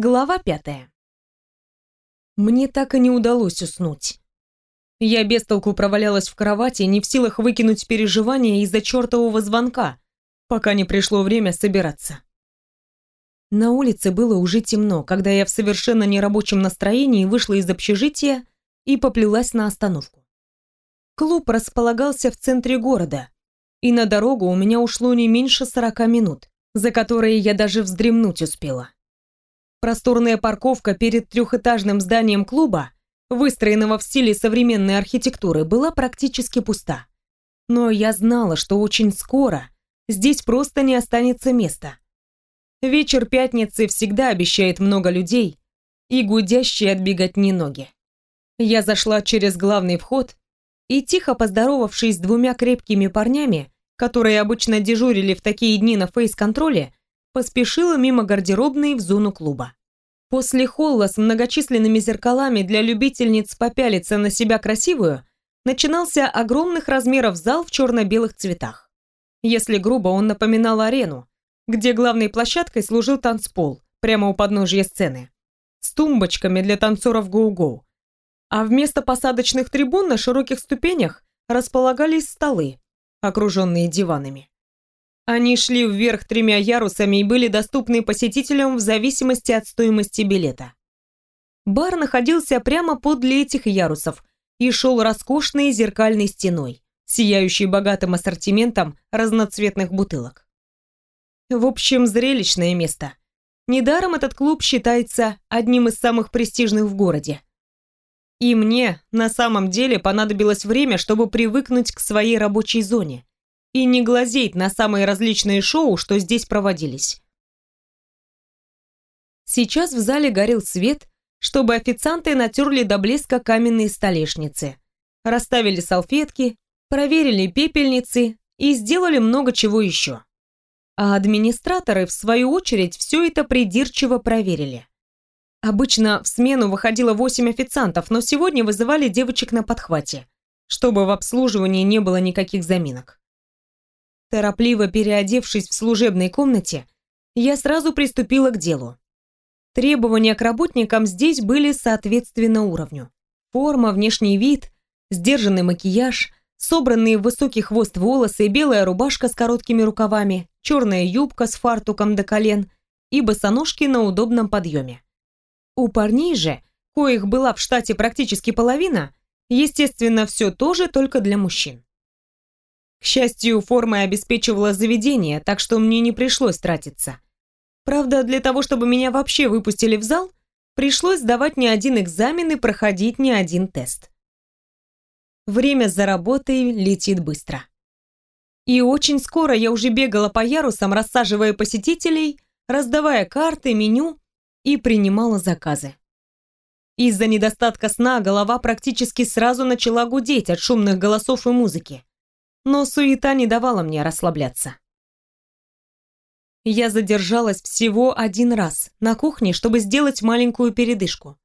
Глава пятая. Мне так и не удалось уснуть. Я без толку провалялась в кровати, не в силах выкинуть переживания из-за чертового звонка, пока не пришло время собираться. На улице было уже темно, когда я в совершенно нерабочем настроении вышла из общежития и поплелась на остановку. Клуб располагался в центре города, и на дорогу у меня ушло не меньше сорока минут, за которые я даже вздремнуть успела. Просторная парковка перед трехэтажным зданием клуба, выстроенного в стиле современной архитектуры, была практически пуста. Но я знала, что очень скоро здесь просто не останется места. Вечер пятницы всегда обещает много людей и гудящие от беготни ноги. Я зашла через главный вход и, тихо поздоровавшись с двумя крепкими парнями, которые обычно дежурили в такие дни на фейс-контроле, поспешила мимо гардеробной в зону клуба. После холла с многочисленными зеркалами для любительниц попялиться на себя красивую начинался огромных размеров зал в черно-белых цветах. Если грубо, он напоминал арену, где главной площадкой служил танцпол, прямо у подножья сцены, с тумбочками для танцоров гоу-гоу. А вместо посадочных трибун на широких ступенях располагались столы, окруженные диванами. Они шли вверх тремя ярусами и были доступны посетителям в зависимости от стоимости билета. Бар находился прямо подле этих ярусов и шел роскошной зеркальной стеной, сияющей богатым ассортиментом разноцветных бутылок. В общем, зрелищное место. Недаром этот клуб считается одним из самых престижных в городе. И мне на самом деле понадобилось время, чтобы привыкнуть к своей рабочей зоне и не глазеть на самые различные шоу, что здесь проводились. Сейчас в зале горел свет, чтобы официанты натерли до блеска каменные столешницы, расставили салфетки, проверили пепельницы и сделали много чего еще. А администраторы, в свою очередь, все это придирчиво проверили. Обычно в смену выходило 8 официантов, но сегодня вызывали девочек на подхвате, чтобы в обслуживании не было никаких заминок. Торопливо переодевшись в служебной комнате, я сразу приступила к делу. Требования к работникам здесь были соответственно уровню. Форма, внешний вид, сдержанный макияж, собранные в высокий хвост волосы, белая рубашка с короткими рукавами, черная юбка с фартуком до колен и босоножки на удобном подъеме. У парней же, коих была в штате практически половина, естественно, все тоже только для мужчин. К счастью, форма обеспечивала заведение, так что мне не пришлось тратиться. Правда, для того, чтобы меня вообще выпустили в зал, пришлось сдавать не один экзамен и проходить не один тест. Время за работой летит быстро. И очень скоро я уже бегала по ярусам, рассаживая посетителей, раздавая карты, меню и принимала заказы. Из-за недостатка сна голова практически сразу начала гудеть от шумных голосов и музыки но суета не давала мне расслабляться. Я задержалась всего один раз на кухне, чтобы сделать маленькую передышку.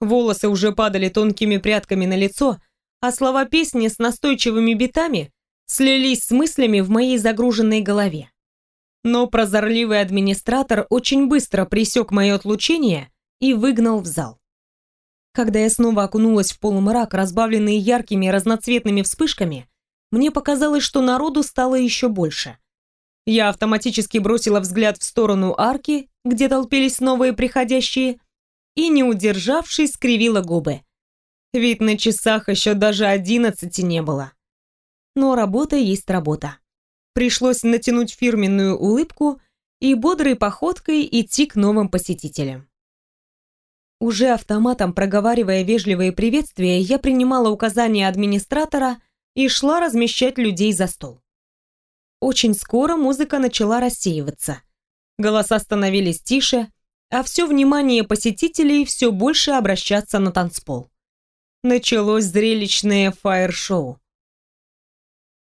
Волосы уже падали тонкими прядками на лицо, а слова песни с настойчивыми битами слились с мыслями в моей загруженной голове. Но прозорливый администратор очень быстро пресек мое отлучение и выгнал в зал. Когда я снова окунулась в полумрак, разбавленный яркими разноцветными вспышками, мне показалось, что народу стало еще больше. Я автоматически бросила взгляд в сторону арки, где толпились новые приходящие, и, не удержавшись, скривила губы. Ведь на часах еще даже одиннадцати не было. Но работа есть работа. Пришлось натянуть фирменную улыбку и бодрой походкой идти к новым посетителям. Уже автоматом проговаривая вежливые приветствия, я принимала указания администратора – и шла размещать людей за стол. Очень скоро музыка начала рассеиваться. Голоса становились тише, а все внимание посетителей все больше обращаться на танцпол. Началось зрелищное фаер-шоу.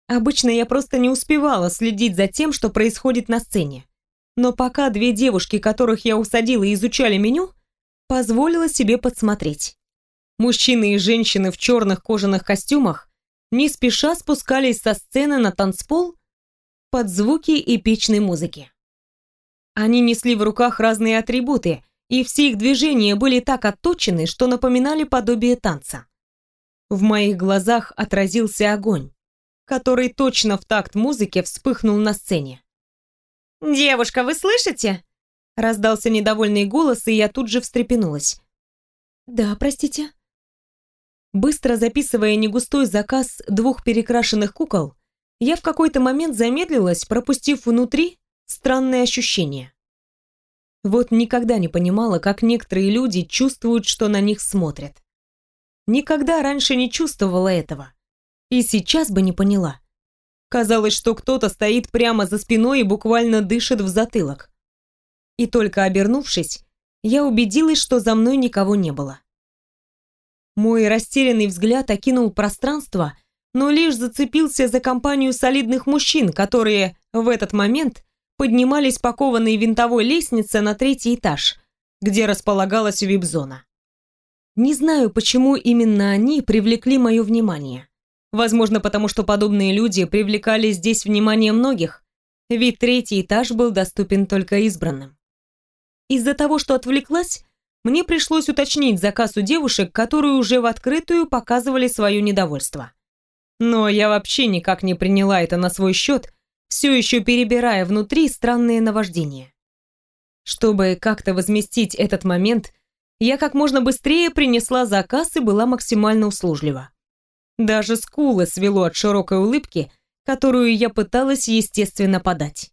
Обычно я просто не успевала следить за тем, что происходит на сцене. Но пока две девушки, которых я усадила, изучали меню, позволила себе подсмотреть. Мужчины и женщины в черных кожаных костюмах не спеша спускались со сцены на танцпол под звуки эпичной музыки. Они несли в руках разные атрибуты и все их движения были так отточены, что напоминали подобие танца. В моих глазах отразился огонь, который точно в такт музыке вспыхнул на сцене. «Девушка, вы слышите?» Раздался недовольный голос, и я тут же встрепенулась. «Да, простите». Быстро записывая негустой заказ двух перекрашенных кукол, я в какой-то момент замедлилась, пропустив внутри странные ощущения. Вот никогда не понимала, как некоторые люди чувствуют, что на них смотрят. Никогда раньше не чувствовала этого. И сейчас бы не поняла. Казалось, что кто-то стоит прямо за спиной и буквально дышит в затылок. И только обернувшись, я убедилась, что за мной никого не было. Мой растерянный взгляд окинул пространство, но лишь зацепился за компанию солидных мужчин, которые в этот момент поднимались по кованой винтовой лестнице на третий этаж, где располагалась вип-зона. Не знаю, почему именно они привлекли мое внимание. Возможно, потому что подобные люди привлекали здесь внимание многих, ведь третий этаж был доступен только избранным. Из-за того, что отвлеклась, мне пришлось уточнить заказ у девушек, которые уже в открытую показывали свое недовольство. Но я вообще никак не приняла это на свой счет, все еще перебирая внутри странные наваждения. Чтобы как-то возместить этот момент, я как можно быстрее принесла заказ и была максимально услужлива. Даже скулы свело от широкой улыбки, которую я пыталась естественно подать.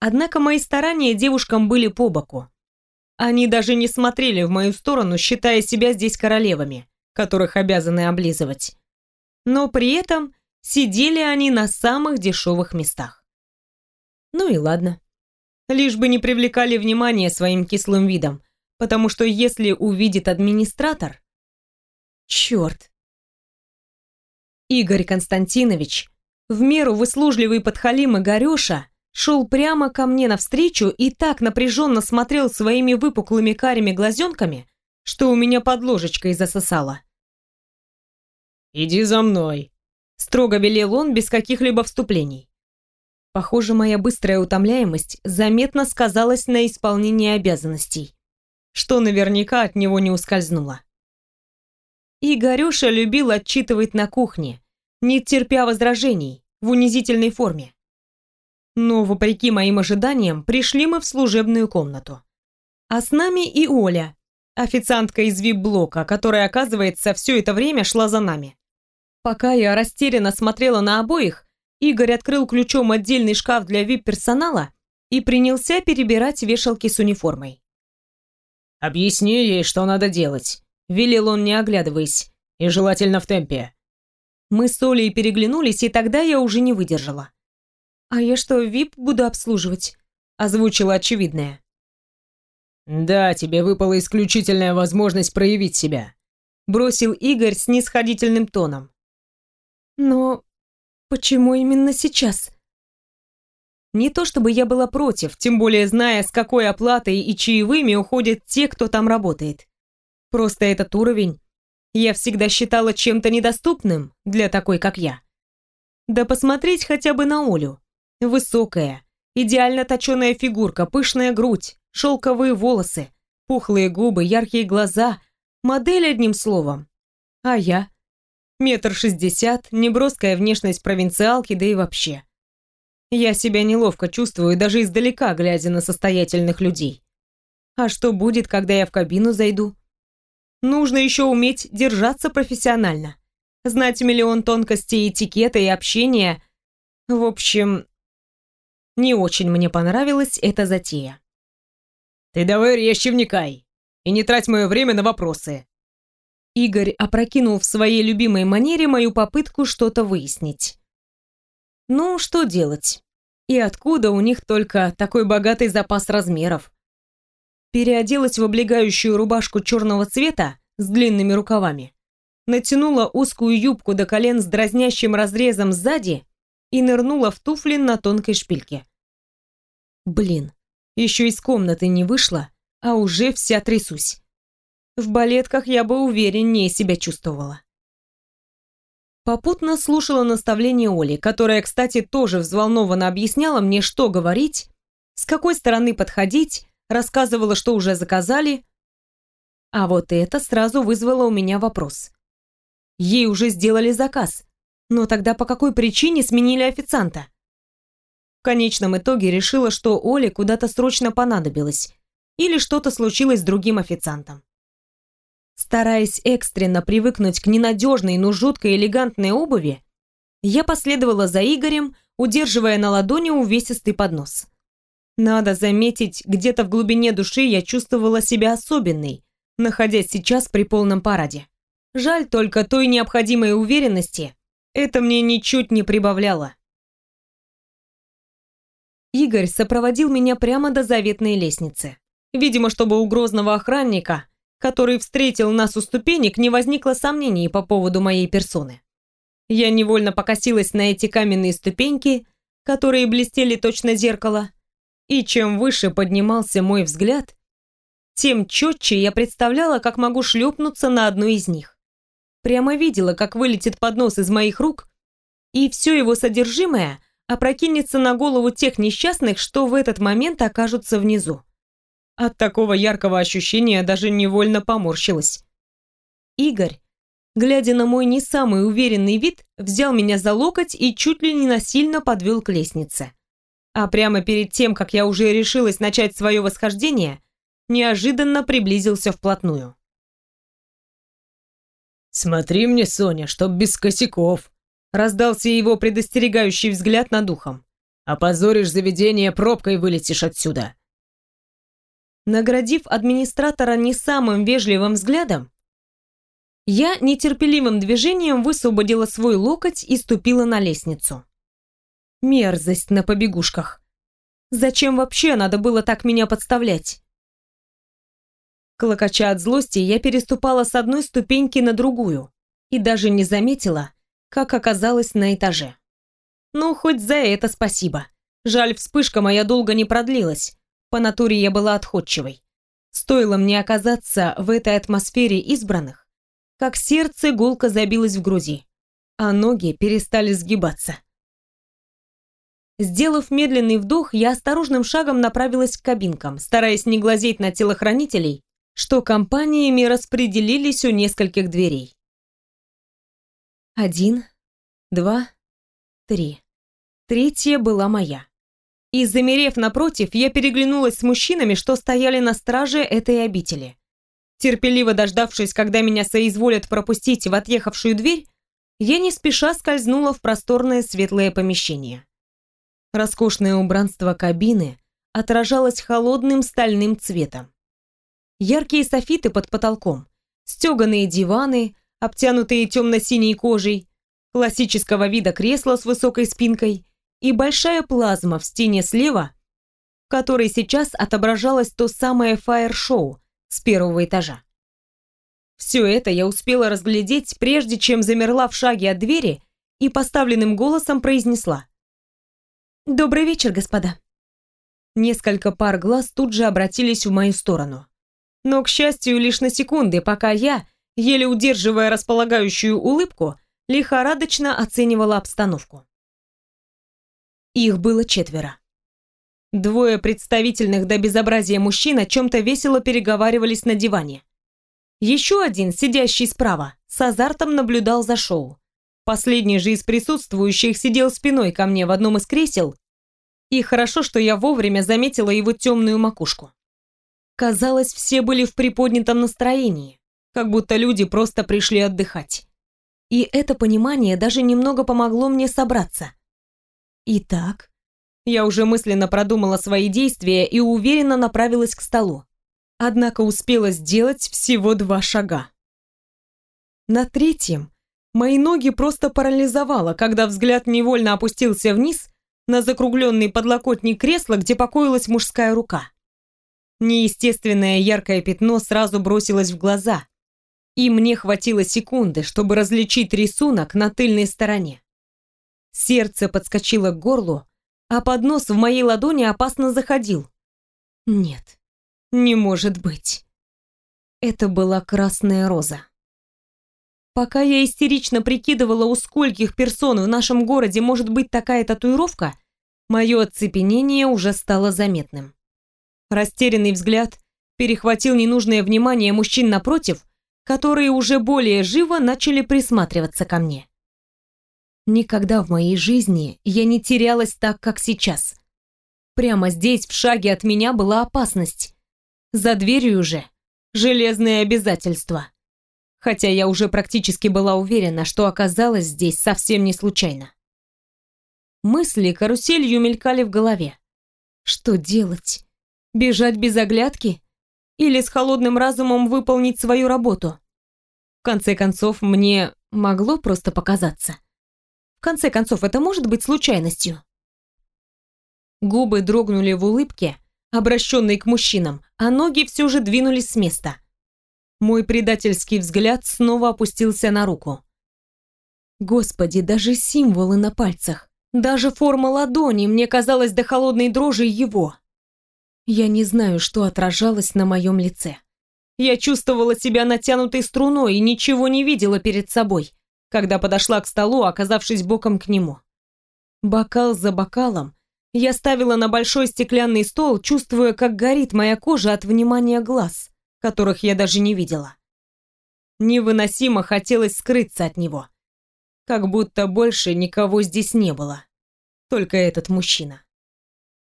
Однако мои старания девушкам были по боку. Они даже не смотрели в мою сторону, считая себя здесь королевами, которых обязаны облизывать. Но при этом Сидели они на самых дешевых местах. Ну и ладно. Лишь бы не привлекали внимание своим кислым видом, потому что если увидит администратор... Черт. Игорь Константинович, в меру выслужливый подхалим Игореша, шел прямо ко мне навстречу и так напряженно смотрел своими выпуклыми карими глазенками, что у меня под ложечкой засосало. «Иди за мной», Строго велел он без каких-либо вступлений. Похоже, моя быстрая утомляемость заметно сказалась на исполнении обязанностей, что наверняка от него не ускользнуло. Игорюша любил отчитывать на кухне, не терпя возражений, в унизительной форме. Но, вопреки моим ожиданиям, пришли мы в служебную комнату. А с нами и Оля, официантка из вип-блока, которая, оказывается, все это время шла за нами. Пока я растерянно смотрела на обоих, Игорь открыл ключом отдельный шкаф для вип-персонала и принялся перебирать вешалки с униформой. «Объясни ей, что надо делать», — велел он, не оглядываясь, — «и желательно в темпе». Мы с Олей переглянулись, и тогда я уже не выдержала. «А я что, вип буду обслуживать?» — озвучила очевидное. «Да, тебе выпала исключительная возможность проявить себя», — бросил Игорь с нисходительным тоном. Но почему именно сейчас? Не то чтобы я была против, тем более зная, с какой оплатой и чаевыми уходят те, кто там работает. Просто этот уровень я всегда считала чем-то недоступным для такой, как я. Да посмотреть хотя бы на Олю. Высокая, идеально точеная фигурка, пышная грудь, шелковые волосы, пухлые губы, яркие глаза. Модель одним словом. А я? Метр шестьдесят, неброская внешность провинциалки, да и вообще. Я себя неловко чувствую, даже издалека, глядя на состоятельных людей. А что будет, когда я в кабину зайду? Нужно еще уметь держаться профессионально. Знать миллион тонкостей этикета и общения. В общем, не очень мне понравилась эта затея. «Ты давай резче вникай и не трать мое время на вопросы», Игорь опрокинул в своей любимой манере мою попытку что-то выяснить. Ну, что делать? И откуда у них только такой богатый запас размеров? Переоделась в облегающую рубашку черного цвета с длинными рукавами, натянула узкую юбку до колен с дразнящим разрезом сзади и нырнула в туфли на тонкой шпильке. Блин, еще из комнаты не вышла, а уже вся трясусь. В балетках я бы увереннее себя чувствовала. Попутно слушала наставление Оли, которая, кстати, тоже взволнованно объясняла мне, что говорить, с какой стороны подходить, рассказывала, что уже заказали. А вот это сразу вызвало у меня вопрос. Ей уже сделали заказ, но тогда по какой причине сменили официанта? В конечном итоге решила, что Оле куда-то срочно понадобилось, или что-то случилось с другим официантом. Стараясь экстренно привыкнуть к ненадежной, но жутко элегантной обуви, я последовала за Игорем, удерживая на ладони увесистый поднос. Надо заметить, где-то в глубине души я чувствовала себя особенной, находясь сейчас при полном параде. Жаль только той необходимой уверенности, это мне ничуть не прибавляло. Игорь сопроводил меня прямо до заветной лестницы. Видимо, чтобы у грозного охранника, который встретил нас у ступенек, не возникло сомнений по поводу моей персоны. Я невольно покосилась на эти каменные ступеньки, которые блестели точно зеркало, и чем выше поднимался мой взгляд, тем четче я представляла, как могу шлепнуться на одну из них. Прямо видела, как вылетит поднос из моих рук, и все его содержимое опрокинется на голову тех несчастных, что в этот момент окажутся внизу. От такого яркого ощущения даже невольно поморщилась. Игорь глядя на мой не самый уверенный вид, взял меня за локоть и чуть ли не насильно подвел к лестнице. А прямо перед тем, как я уже решилась начать свое восхождение, неожиданно приблизился вплотную. «Смотри мне, Соня, чтоб без косяков!» Раздался его предостерегающий взгляд над ухом. «Опозоришь заведение, пробкой вылетишь отсюда!» Наградив администратора не самым вежливым взглядом, я нетерпеливым движением высвободила свой локоть и ступила на лестницу. Мерзость на побегушках. Зачем вообще надо было так меня подставлять? Клокоча от злости, я переступала с одной ступеньки на другую и даже не заметила, как оказалась на этаже. Ну, хоть за это спасибо. Жаль, вспышка моя долго не продлилась. По натуре я была отходчивой. Стоило мне оказаться в этой атмосфере избранных, как сердце гулко забилось в груди, а ноги перестали сгибаться. Сделав медленный вдох, я осторожным шагом направилась к кабинкам, стараясь не глазеть на телохранителей, что компаниями распределились у нескольких дверей. Один, два, три. Третья была моя. И, замерев напротив, я переглянулась с мужчинами, что стояли на страже этой обители. Терпеливо дождавшись, когда меня соизволят пропустить в отъехавшую дверь, я не спеша скользнула в просторное светлое помещение. Роскошное убранство кабины отражалось холодным стальным цветом. Яркие софиты под потолком, стеганые диваны, обтянутые темно-синей кожей, классического вида кресла с высокой спинкой и большая плазма в стене слева, в которой сейчас отображалось то самое фаер-шоу, с первого этажа. Все это я успела разглядеть, прежде чем замерла в шаге от двери и поставленным голосом произнесла. «Добрый вечер, господа». Несколько пар глаз тут же обратились в мою сторону. Но, к счастью, лишь на секунды, пока я, еле удерживая располагающую улыбку, лихорадочно оценивала обстановку. Их было четверо. Двое представительных до безобразия мужчин о чем-то весело переговаривались на диване. Еще один, сидящий справа, с азартом наблюдал за шоу. Последний же из присутствующих сидел спиной ко мне в одном из кресел, и хорошо, что я вовремя заметила его темную макушку. Казалось, все были в приподнятом настроении, как будто люди просто пришли отдыхать. И это понимание даже немного помогло мне собраться. Итак, я уже мысленно продумала свои действия и уверенно направилась к столу. Однако успела сделать всего два шага. На третьем мои ноги просто парализовало, когда взгляд невольно опустился вниз на закругленный подлокотник кресла, где покоилась мужская рука. Неестественное яркое пятно сразу бросилось в глаза, и мне хватило секунды, чтобы различить рисунок на тыльной стороне. Сердце подскочило к горлу, а поднос в моей ладони опасно заходил. Нет, не может быть. Это была красная роза. Пока я истерично прикидывала, у скольких персон в нашем городе может быть такая татуировка, мое оцепенение уже стало заметным. Растерянный взгляд перехватил ненужное внимание мужчин напротив, которые уже более живо начали присматриваться ко мне. Никогда в моей жизни я не терялась так, как сейчас. Прямо здесь, в шаге от меня, была опасность. За дверью же железные обязательства. Хотя я уже практически была уверена, что оказалась здесь совсем не случайно. Мысли каруселью мелькали в голове. Что делать? Бежать без оглядки? Или с холодным разумом выполнить свою работу? В конце концов, мне могло просто показаться. В конце концов, это может быть случайностью. Губы дрогнули в улыбке, обращенной к мужчинам, а ноги все же двинулись с места. Мой предательский взгляд снова опустился на руку. Господи, даже символы на пальцах. Даже форма ладони мне казалась до холодной дрожи его. Я не знаю, что отражалось на моем лице. Я чувствовала себя натянутой струной и ничего не видела перед собой, когда подошла к столу, оказавшись боком к нему. Бокал за бокалом я ставила на большой стеклянный стол, чувствуя, как горит моя кожа от внимания глаз, которых я даже не видела. Невыносимо хотелось скрыться от него как будто больше никого здесь не было. Только этот мужчина.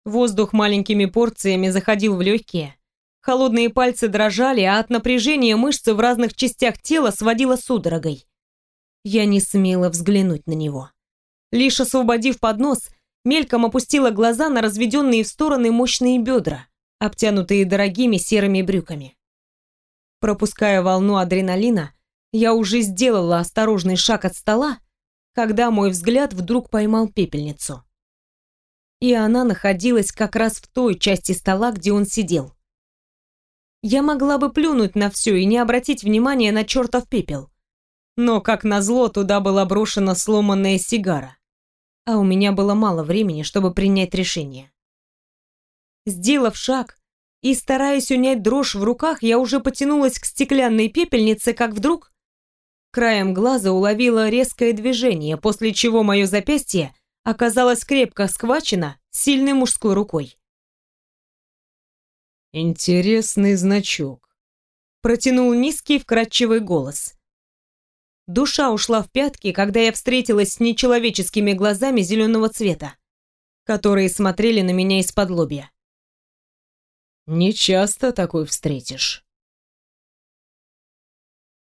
Воздух маленькими порциями заходил в легкие. Холодные пальцы дрожали, а от напряжения мышцы в разных частях тела сводило судорогой. Я не смела взглянуть на него. Лишь освободив поднос, мельком опустила глаза на разведенные в стороны мощные бедра, обтянутые дорогими серыми брюками. Пропуская волну адреналина, я уже сделала осторожный шаг от стола, когда мой взгляд вдруг поймал пепельницу. И она находилась как раз в той части стола, где он сидел. Я могла бы плюнуть на все и не обратить внимания на чертов пепел. Но, как назло, туда была брошена сломанная сигара. А у меня было мало времени, чтобы принять решение. Сделав шаг и стараясь унять дрожь в руках, я уже потянулась к стеклянной пепельнице, как вдруг Краем глаза уловила резкое движение, после чего мое запястье оказалось крепко схвачено сильной мужской рукой. «Интересный значок», — протянул низкий вкрадчивый голос. Душа ушла в пятки, когда я встретилась с нечеловеческими глазами зеленого цвета, которые смотрели на меня из-под лобья. «Не часто такой встретишь».